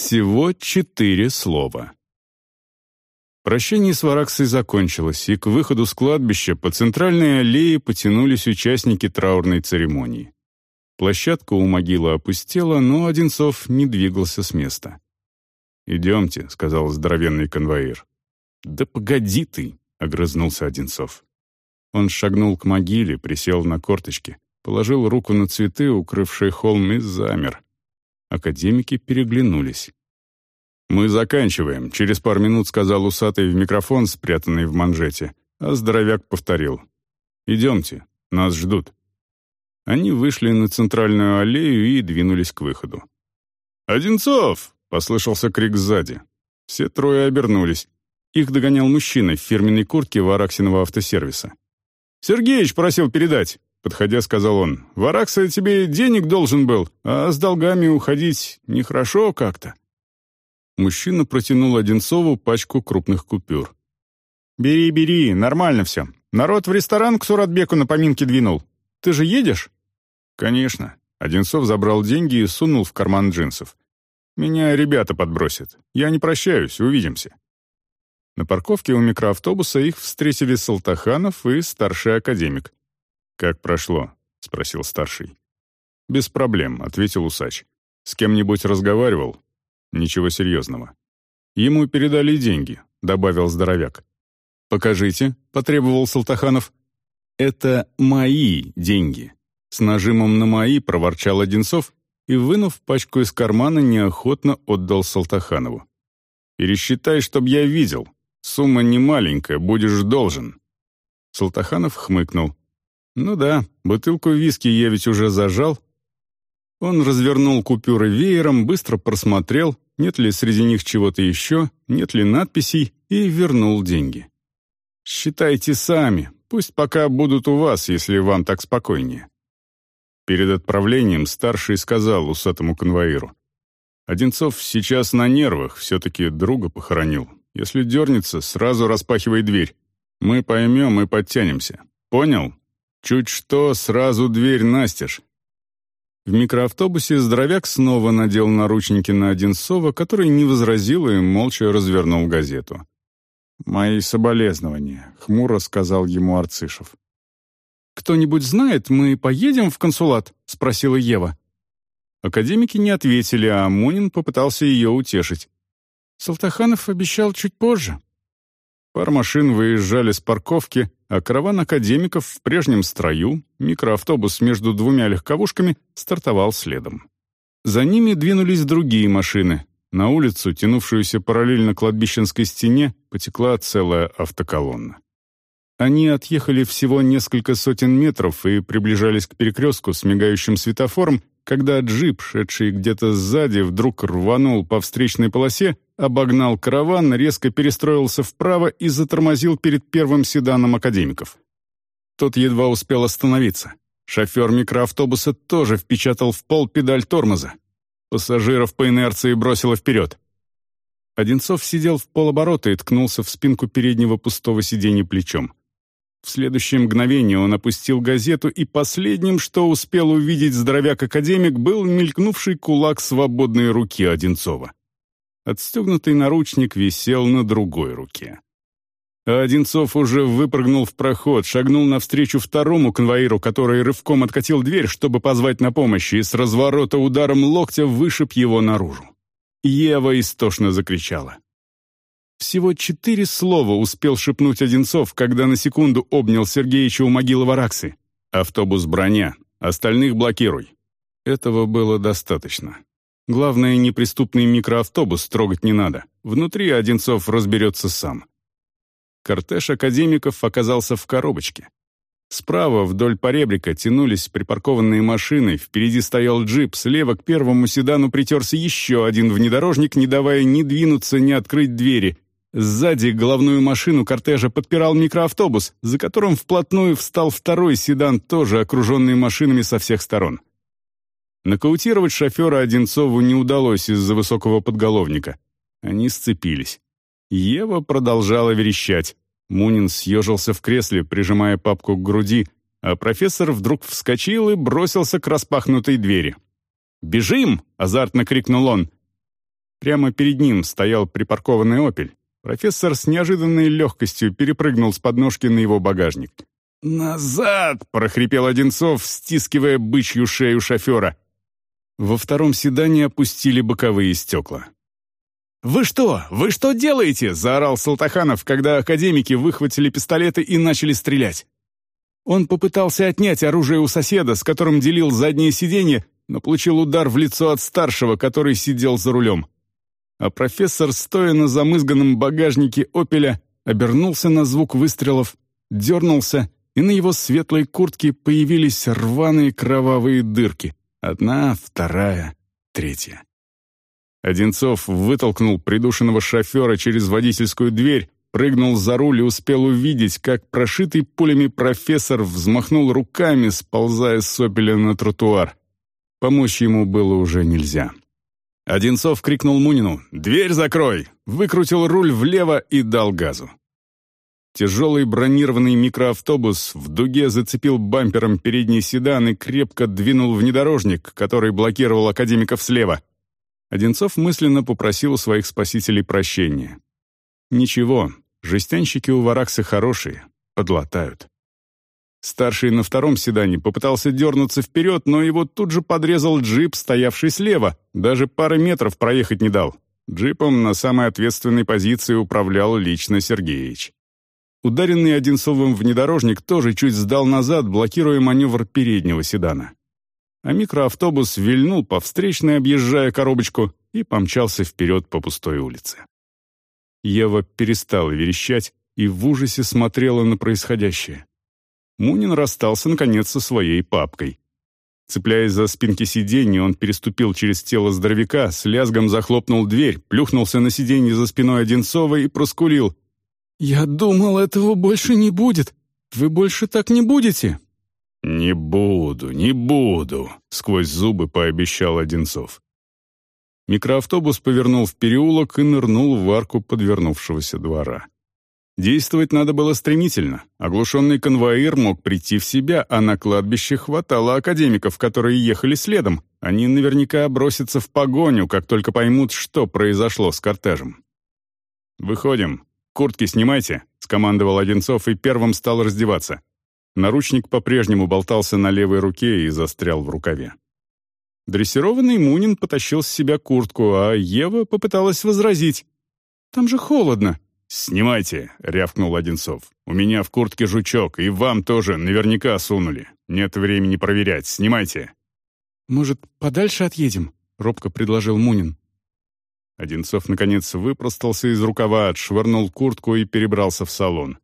Всего четыре слова. Прощение с Вараксой закончилось, и к выходу с кладбища по центральной аллее потянулись участники траурной церемонии. Площадка у могилы опустела, но Одинцов не двигался с места. «Идемте», — сказал здоровенный конвоир. «Да погоди ты», — огрызнулся Одинцов. Он шагнул к могиле, присел на корточки, положил руку на цветы, укрывшие холм, и замер. Академики переглянулись. «Мы заканчиваем», — через пару минут сказал усатый в микрофон, спрятанный в манжете, а здоровяк повторил. «Идемте, нас ждут». Они вышли на центральную аллею и двинулись к выходу. «Одинцов!» — послышался крик сзади. Все трое обернулись. Их догонял мужчина в фирменной куртке Вараксиного автосервиса. «Сергеич просил передать», — подходя, сказал он. «Варакса тебе денег должен был, а с долгами уходить нехорошо как-то». Мужчина протянул Одинцову пачку крупных купюр. «Бери, бери, нормально все. Народ в ресторан к Суратбеку на поминки двинул. Ты же едешь?» «Конечно». Одинцов забрал деньги и сунул в карман джинсов. «Меня ребята подбросят. Я не прощаюсь, увидимся». На парковке у микроавтобуса их встретили Салтаханов и старший академик. «Как прошло?» — спросил старший. «Без проблем», — ответил усач. «С кем-нибудь разговаривал?» «Ничего серьезного». «Ему передали деньги», — добавил здоровяк. «Покажите», — потребовал Салтаханов. «Это мои деньги», — с нажимом на «мои» проворчал Одинцов и, вынув пачку из кармана, неохотно отдал Салтаханову. «Пересчитай, чтоб я видел», Сумма не маленькая, будешь должен». Салтаханов хмыкнул. «Ну да, бутылку виски я ведь уже зажал». Он развернул купюры веером, быстро просмотрел, нет ли среди них чего-то еще, нет ли надписей, и вернул деньги. «Считайте сами, пусть пока будут у вас, если вам так спокойнее». Перед отправлением старший сказал усатому конвоиру. «Одинцов сейчас на нервах, все-таки друга похоронил, если дернется, сразу распахивай дверь. Мы поймем и подтянемся. Понял? Чуть что, сразу дверь настежь. В микроавтобусе здоровяк снова надел наручники на Одинцова, который не возразил и молча развернул газету. «Мои соболезнования», — хмуро сказал ему Арцишев. «Кто-нибудь знает, мы поедем в консулат?» — спросила Ева. Академики не ответили, а Мунин попытался ее утешить. Салтаханов обещал чуть позже. Пар машин выезжали с парковки, а караван академиков в прежнем строю, микроавтобус между двумя легковушками, стартовал следом. За ними двинулись другие машины. На улицу, тянувшуюся параллельно кладбищенской стене, потекла целая автоколонна. Они отъехали всего несколько сотен метров и приближались к перекрестку с мигающим светофором, когда джип, шедший где-то сзади, вдруг рванул по встречной полосе, обогнал караван, резко перестроился вправо и затормозил перед первым седаном академиков. Тот едва успел остановиться. Шофер микроавтобуса тоже впечатал в пол педаль тормоза. Пассажиров по инерции бросило вперед. Одинцов сидел в полоборота и ткнулся в спинку переднего пустого сиденья плечом. В следующее мгновение он опустил газету, и последним, что успел увидеть здоровяк-академик, был мелькнувший кулак свободной руки Одинцова. Отстегнутый наручник висел на другой руке. А Одинцов уже выпрыгнул в проход, шагнул навстречу второму конвоиру, который рывком откатил дверь, чтобы позвать на помощь, и с разворота ударом локтя вышиб его наружу. Ева истошно закричала. Всего четыре слова успел шепнуть Одинцов, когда на секунду обнял Сергеича у могилы Вараксы. «Автобус броня, остальных блокируй». Этого было достаточно. Главное, неприступный микроавтобус трогать не надо. Внутри Одинцов разберется сам. Кортеж академиков оказался в коробочке. Справа вдоль поребрика тянулись припаркованные машины, впереди стоял джип, слева к первому седану притерся еще один внедорожник, не давая ни двинуться, ни открыть двери, Сзади головную машину кортежа подпирал микроавтобус, за которым вплотную встал второй седан, тоже окруженный машинами со всех сторон. Нокаутировать шофера Одинцову не удалось из-за высокого подголовника. Они сцепились. Ева продолжала верещать. Мунин съежился в кресле, прижимая папку к груди, а профессор вдруг вскочил и бросился к распахнутой двери. «Бежим!» — азартно крикнул он. Прямо перед ним стоял припаркованный «Опель». Профессор с неожиданной легкостью перепрыгнул с подножки на его багажник. «Назад!» — прохрипел Одинцов, стискивая бычью шею шофера. Во втором седане опустили боковые стекла. «Вы что? Вы что делаете?» — заорал Салтаханов, когда академики выхватили пистолеты и начали стрелять. Он попытался отнять оружие у соседа, с которым делил заднее сиденье, но получил удар в лицо от старшего, который сидел за рулем. А профессор, стоя на замызганном багажнике «Опеля», обернулся на звук выстрелов, дернулся и на его светлой куртке появились рваные кровавые дырки. Одна, вторая, третья. Одинцов вытолкнул придушенного шофера через водительскую дверь, прыгнул за руль и успел увидеть, как прошитый пулями профессор взмахнул руками, сползая с опеля на тротуар. Помочь ему было уже нельзя. Одинцов крикнул Мунину «Дверь закрой!», выкрутил руль влево и дал газу. Тяжелый бронированный микроавтобус в дуге зацепил бампером передний седан и крепко двинул внедорожник, который блокировал академиков слева. Одинцов мысленно попросил у своих спасителей прощения. «Ничего, жестянщики у Варакса хорошие, подлатают». Старший на втором седане попытался дернуться вперед, но его тут же подрезал джип, стоявший слева, даже пары метров проехать не дал. Джипом на самой ответственной позиции управлял лично Сергеевич. Ударенный Одинцовым внедорожник тоже чуть сдал назад, блокируя маневр переднего седана. А микроавтобус вильнул по встречной, объезжая коробочку, и помчался вперед по пустой улице. Ева перестала верещать и в ужасе смотрела на происходящее. Мунин расстался, наконец, со своей папкой. Цепляясь за спинки сиденья, он переступил через тело здоровяка, с лязгом захлопнул дверь, плюхнулся на сиденье за спиной Одинцова и проскулил. «Я думал, этого больше не будет. Вы больше так не будете?» «Не буду, не буду», — сквозь зубы пообещал Одинцов. Микроавтобус повернул в переулок и нырнул в арку подвернувшегося двора. Действовать надо было стремительно. Оглушенный конвоир мог прийти в себя, а на кладбище хватало академиков, которые ехали следом. Они наверняка бросятся в погоню, как только поймут, что произошло с кортежем. «Выходим», «Куртки снимайте», — скомандовал Одинцов и первым стал раздеваться. Наручник по-прежнему болтался на левой руке и застрял в рукаве. Дрессированный Мунин потащил с себя куртку, а Ева попыталась возразить. «Там же холодно». «Снимайте», — рявкнул Одинцов. «У меня в куртке жучок, и вам тоже наверняка сунули. Нет времени проверять. Снимайте». «Может, подальше отъедем?» — робко предложил Мунин. Одинцов, наконец, выпростался из рукава, отшвырнул куртку и перебрался в салон.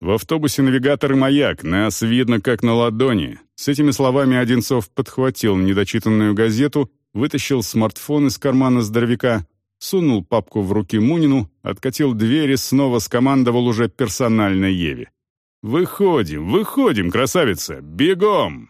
В автобусе навигатор и маяк, нас видно как на ладони. С этими словами Одинцов подхватил недочитанную газету, вытащил смартфон из кармана здоровяка, сунул папку в руки Мунину, откатил дверь и снова скомандовал уже персонально Еве. «Выходим, выходим, красавица! Бегом!»